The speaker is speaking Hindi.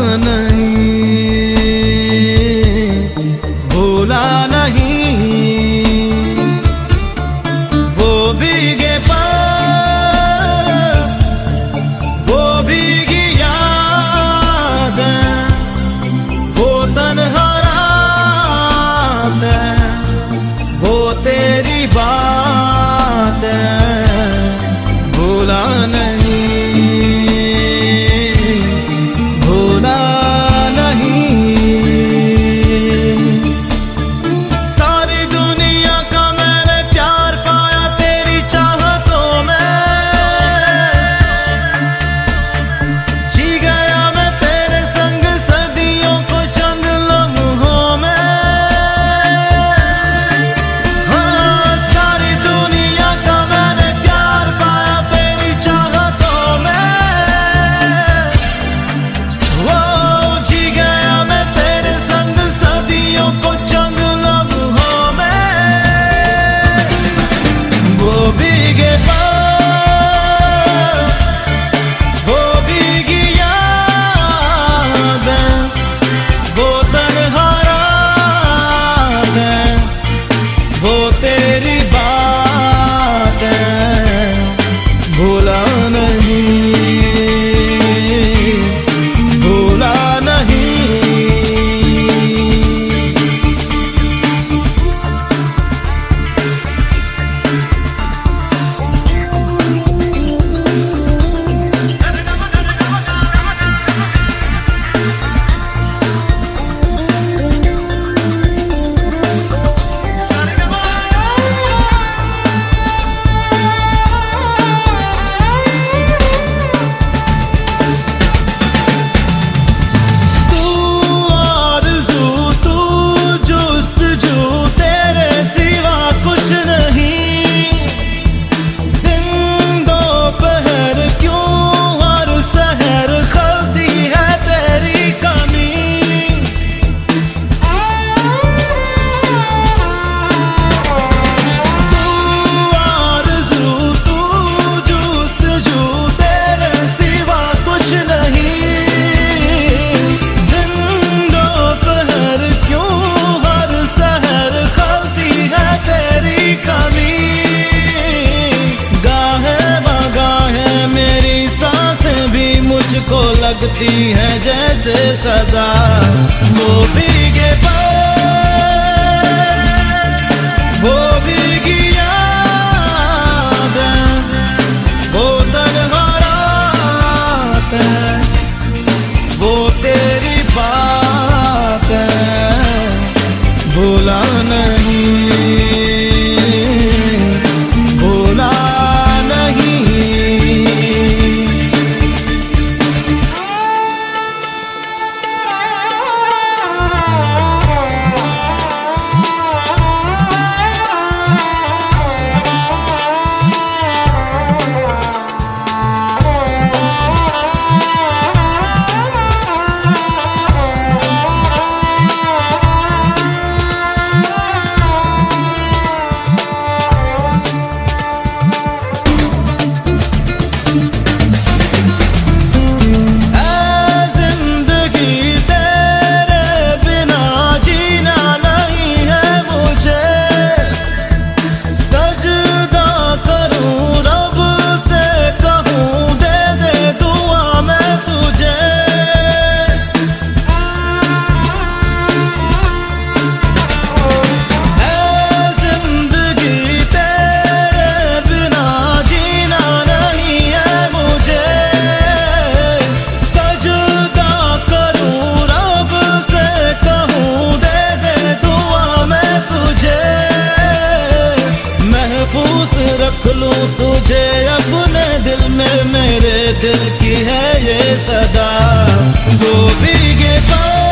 bacana लगती है जैसे सजा। वो भीगे पर में मेरे दिल की है ये सदा। गोभी के पास